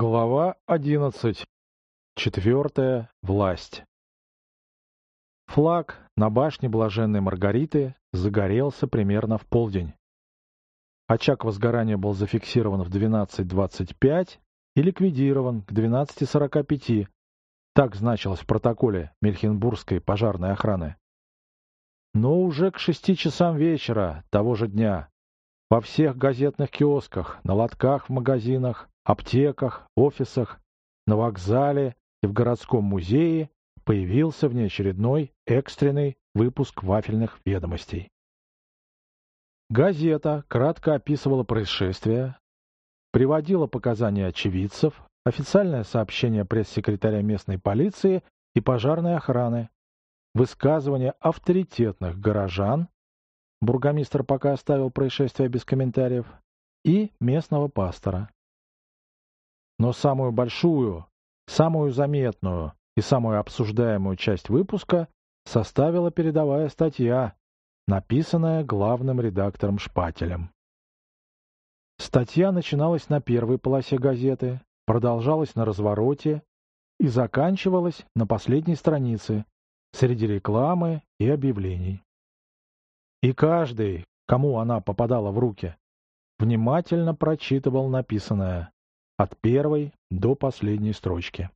Глава одиннадцать. Четвертая власть. Флаг на башне Блаженной Маргариты загорелся примерно в полдень. Очаг возгорания был зафиксирован в 12.25 и ликвидирован к 12.45. Так значилось в протоколе Мельхенбургской пожарной охраны. Но уже к шести часам вечера того же дня во всех газетных киосках, на лотках в магазинах, аптеках, офисах, на вокзале и в городском музее появился внеочередной экстренный выпуск вафельных ведомостей. Газета кратко описывала происшествие, приводила показания очевидцев, официальное сообщение пресс-секретаря местной полиции и пожарной охраны, высказывания авторитетных горожан, бургомистр пока оставил происшествие без комментариев, и местного пастора. Но самую большую, самую заметную и самую обсуждаемую часть выпуска составила передовая статья, написанная главным редактором Шпателем. Статья начиналась на первой полосе газеты, продолжалась на развороте и заканчивалась на последней странице среди рекламы и объявлений. И каждый, кому она попадала в руки, внимательно прочитывал написанное, от первой до последней строчки.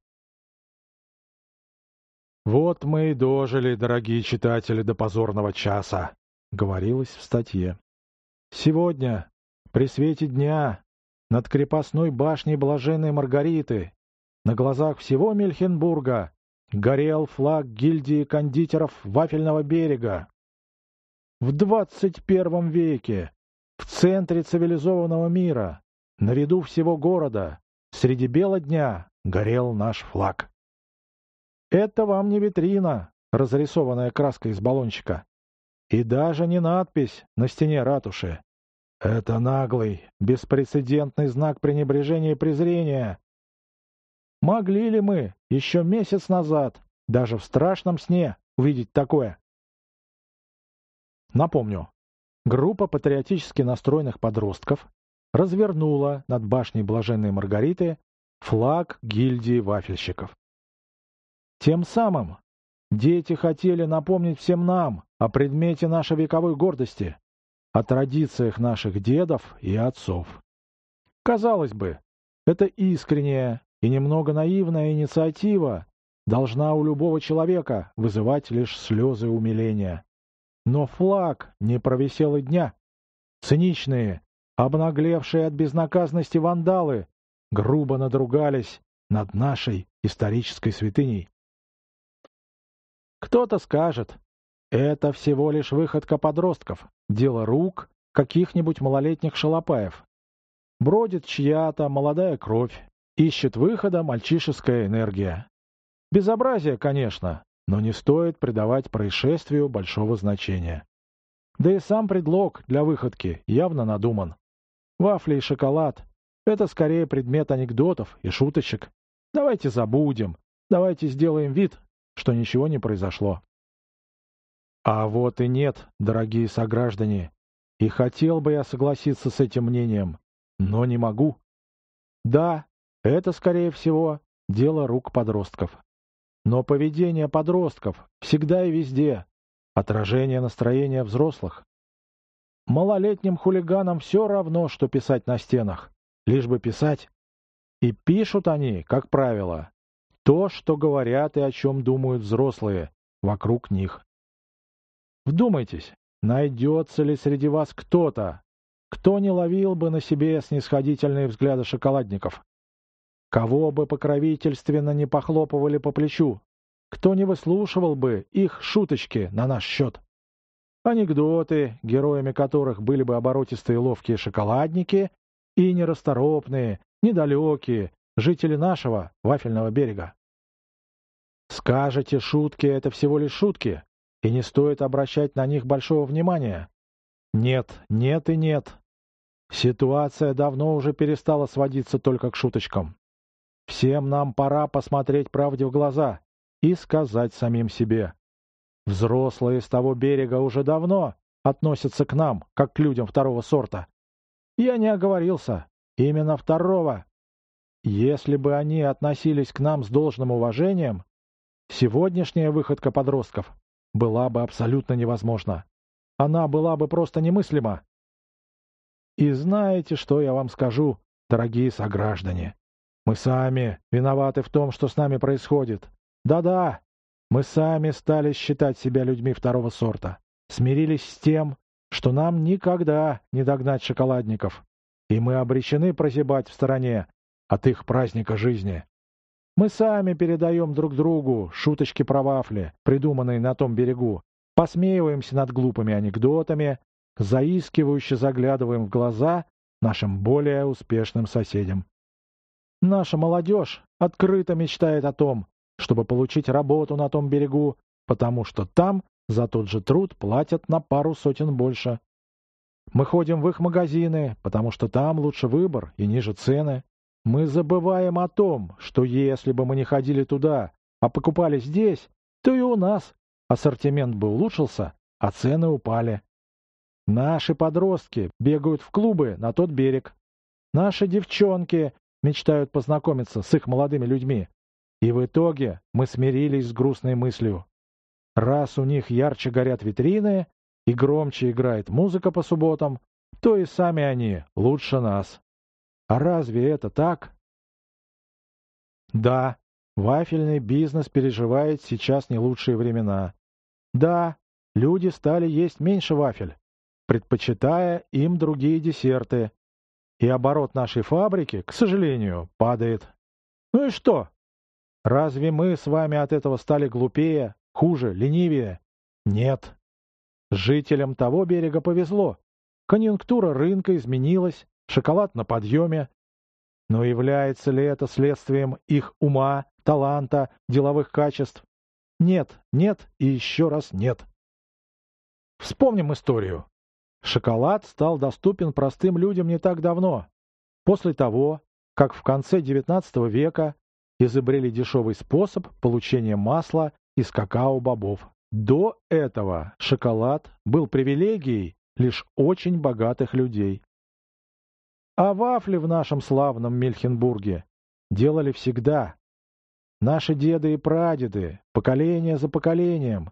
«Вот мы и дожили, дорогие читатели, до позорного часа», — говорилось в статье. «Сегодня, при свете дня, над крепостной башней Блаженной Маргариты, на глазах всего Мельхенбурга, горел флаг гильдии кондитеров Вафельного берега. В двадцать первом веке, в центре цивилизованного мира, на виду всего города, среди бела дня, горел наш флаг. Это вам не витрина, разрисованная краской из баллончика. И даже не надпись на стене ратуши. Это наглый, беспрецедентный знак пренебрежения и презрения. Могли ли мы еще месяц назад, даже в страшном сне, увидеть такое? Напомню, группа патриотически настроенных подростков развернула над башней Блаженной Маргариты флаг гильдии вафельщиков. Тем самым дети хотели напомнить всем нам о предмете нашей вековой гордости, о традициях наших дедов и отцов. Казалось бы, это искренняя и немного наивная инициатива должна у любого человека вызывать лишь слезы умиления. Но флаг не провисел и дня. Циничные, Обнаглевшие от безнаказанности вандалы грубо надругались над нашей исторической святыней. Кто-то скажет, это всего лишь выходка подростков, дело рук каких-нибудь малолетних шалопаев. Бродит чья-то молодая кровь, ищет выхода мальчишеская энергия. Безобразие, конечно, но не стоит придавать происшествию большого значения. Да и сам предлог для выходки явно надуман. Вафли и шоколад — это скорее предмет анекдотов и шуточек. Давайте забудем, давайте сделаем вид, что ничего не произошло. А вот и нет, дорогие сограждане, и хотел бы я согласиться с этим мнением, но не могу. Да, это, скорее всего, дело рук подростков. Но поведение подростков всегда и везде — отражение настроения взрослых. Малолетним хулиганам все равно, что писать на стенах, лишь бы писать. И пишут они, как правило, то, что говорят и о чем думают взрослые вокруг них. Вдумайтесь, найдется ли среди вас кто-то, кто не ловил бы на себе снисходительные взгляды шоколадников? Кого бы покровительственно не похлопывали по плечу? Кто не выслушивал бы их шуточки на наш счет? Анекдоты, героями которых были бы оборотистые ловкие шоколадники и нерасторопные, недалекие жители нашего вафельного берега. Скажете, шутки — это всего лишь шутки, и не стоит обращать на них большого внимания. Нет, нет и нет. Ситуация давно уже перестала сводиться только к шуточкам. Всем нам пора посмотреть правде в глаза и сказать самим себе, Взрослые с того берега уже давно относятся к нам, как к людям второго сорта. Я не оговорился. Именно второго. если бы они относились к нам с должным уважением, сегодняшняя выходка подростков была бы абсолютно невозможна. Она была бы просто немыслима. И знаете, что я вам скажу, дорогие сограждане? Мы сами виноваты в том, что с нами происходит. Да-да, мы сами стали считать себя людьми второго сорта. Смирились с тем, что нам никогда не догнать шоколадников. И мы обречены прозябать в стороне от их праздника жизни. Мы сами передаем друг другу шуточки про вафли, придуманные на том берегу, посмеиваемся над глупыми анекдотами, заискивающе заглядываем в глаза нашим более успешным соседям. Наша молодежь открыто мечтает о том, чтобы получить работу на том берегу, потому что там за тот же труд платят на пару сотен больше. Мы ходим в их магазины, потому что там лучше выбор и ниже цены. Мы забываем о том, что если бы мы не ходили туда, а покупали здесь, то и у нас ассортимент бы улучшился, а цены упали. Наши подростки бегают в клубы на тот берег. Наши девчонки мечтают познакомиться с их молодыми людьми. И в итоге мы смирились с грустной мыслью. Раз у них ярче горят витрины и громче играет музыка по субботам, то и сами они лучше нас. А разве это так? Да, вафельный бизнес переживает сейчас не лучшие времена. Да, люди стали есть меньше вафель предпочитая им другие десерты. И оборот нашей фабрики, к сожалению, падает. Ну и что? Разве мы с вами от этого стали глупее, хуже, ленивее? Нет. Жителям того берега повезло. Конъюнктура рынка изменилась, шоколад на подъеме. Но является ли это следствием их ума, таланта, деловых качеств? Нет, нет и еще раз нет. Вспомним историю. Шоколад стал доступен простым людям не так давно, после того, как в конце XIX века изобрели дешевый способ получения масла из какао-бобов. До этого шоколад был привилегией лишь очень богатых людей. А вафли в нашем славном Мельхенбурге делали всегда. Наши деды и прадеды, поколение за поколением,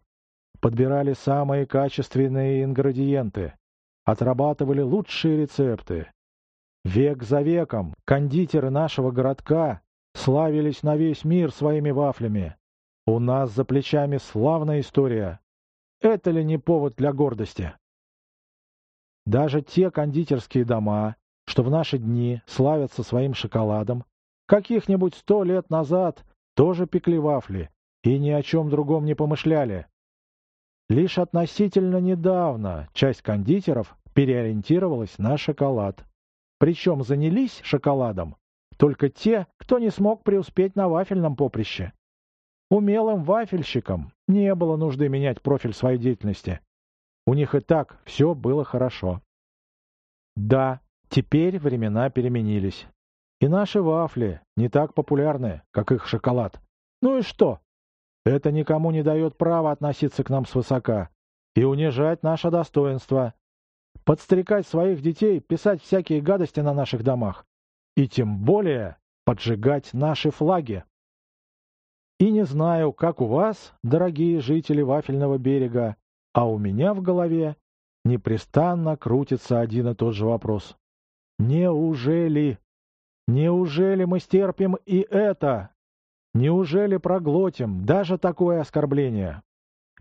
подбирали самые качественные ингредиенты, отрабатывали лучшие рецепты. Век за веком кондитеры нашего городка славились на весь мир своими вафлями. У нас за плечами славная история. Это ли не повод для гордости? Даже те кондитерские дома, что в наши дни славятся своим шоколадом, каких-нибудь сто лет назад тоже пекли вафли и ни о чем другом не помышляли. Лишь относительно недавно часть кондитеров переориентировалась на шоколад. Причем занялись шоколадом только те, кто не смог преуспеть на вафельном поприще. Умелым вафельщикам не было нужды менять профиль своей деятельности. У них и так все было хорошо. Да, теперь времена переменились. И наши вафли не так популярны, как их шоколад. Ну и что? Это никому не дает права относиться к нам свысока и унижать наше достоинство, подстрекать своих детей писать всякие гадости на наших домах и тем более поджигать наши флаги. И не знаю, как у вас, дорогие жители Вафельного берега, а у меня в голове непрестанно крутится один и тот же вопрос. Неужели? Неужели мы стерпим и это? Неужели проглотим даже такое оскорбление?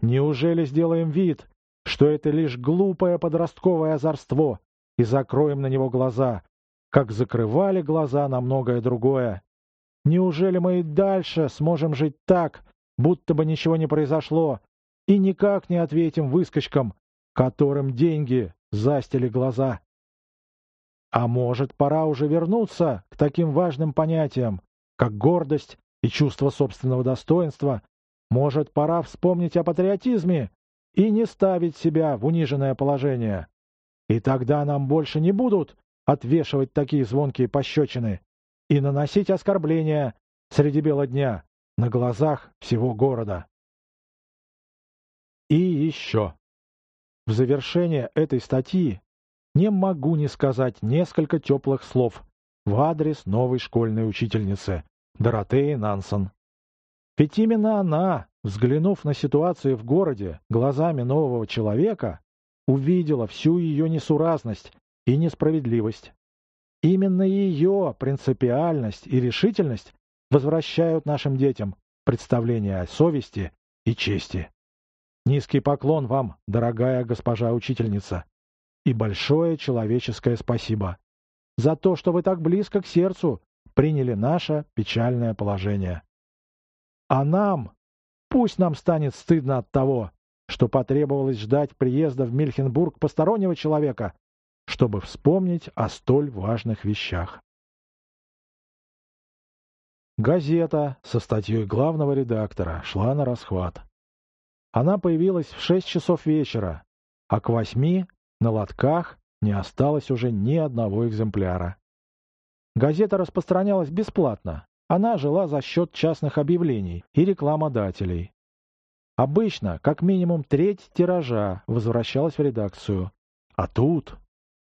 Неужели сделаем вид, что это лишь глупое подростковое озорство, и закроем на него глаза, как закрывали глаза на многое другое? Неужели мы и дальше сможем жить так, будто бы ничего не произошло, и никак не ответим выскочкам, которым деньги застили глаза? А может, пора уже вернуться к таким важным понятиям, как гордость и чувство собственного достоинства, может, пора вспомнить о патриотизме и не ставить себя в униженное положение. И тогда нам больше не будут отвешивать такие звонкие пощечины и наносить оскорбления среди бела дня на глазах всего города. И еще. В завершение этой статьи не могу не сказать несколько теплых слов в адрес новой школьной учительницы, Доротеи Нансон. Ведь именно она, взглянув на ситуацию в городе глазами нового человека, увидела всю ее несуразность и несправедливость. Именно ее принципиальность и решительность возвращают нашим детям представление о совести и чести. Низкий поклон вам, дорогая госпожа учительница, и большое человеческое спасибо за то, что вы так близко к сердцу приняли наше печальное положение. А нам, пусть нам станет стыдно от того, что потребовалось ждать приезда в Мильхенбург постороннего человека, чтобы вспомнить о столь важных вещах. Газета со статьей главного редактора шла на расхват. Она появилась в шесть часов вечера, а к восьми на лотках не осталось уже ни одного экземпляра. Газета распространялась бесплатно. Она жила за счет частных объявлений и рекламодателей. Обычно, как минимум треть тиража возвращалась в редакцию. А тут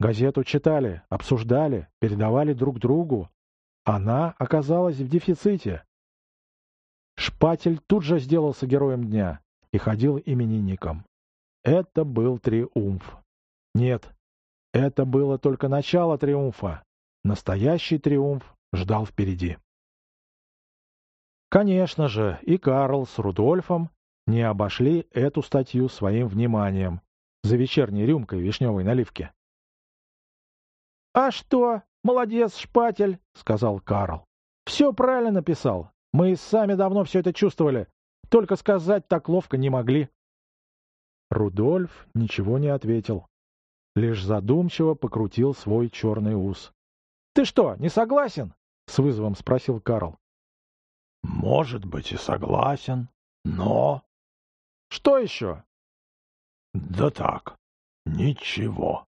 газету читали, обсуждали, передавали друг другу. Она оказалась в дефиците. Шпатель тут же сделался героем дня и ходил именинником. Это был триумф. Нет, это было только начало триумфа. Настоящий триумф ждал впереди. Конечно же, и Карл с Рудольфом не обошли эту статью своим вниманием за вечерней рюмкой вишневой наливки. «А что? Молодец, шпатель!» — сказал Карл. «Все правильно написал. Мы и сами давно все это чувствовали. Только сказать так ловко не могли». Рудольф ничего не ответил. Лишь задумчиво покрутил свой черный ус. «Ты что, не согласен?» — с вызовом спросил Карл. «Может быть, и согласен, но...» «Что еще?» «Да так, ничего».